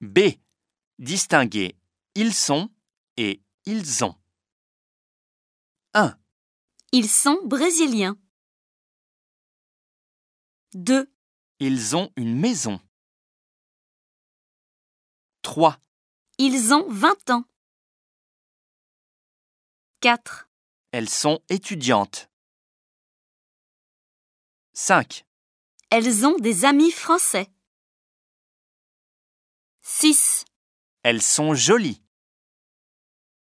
B. Distinguer ils sont et ils ont. 1, Ils sont brésiliens. 2. ils ont une maison. 3, Ils ont 20 ans. 4. elles sont étudiantes. 5, Elles ont des amis français. 6. elles sont jolies.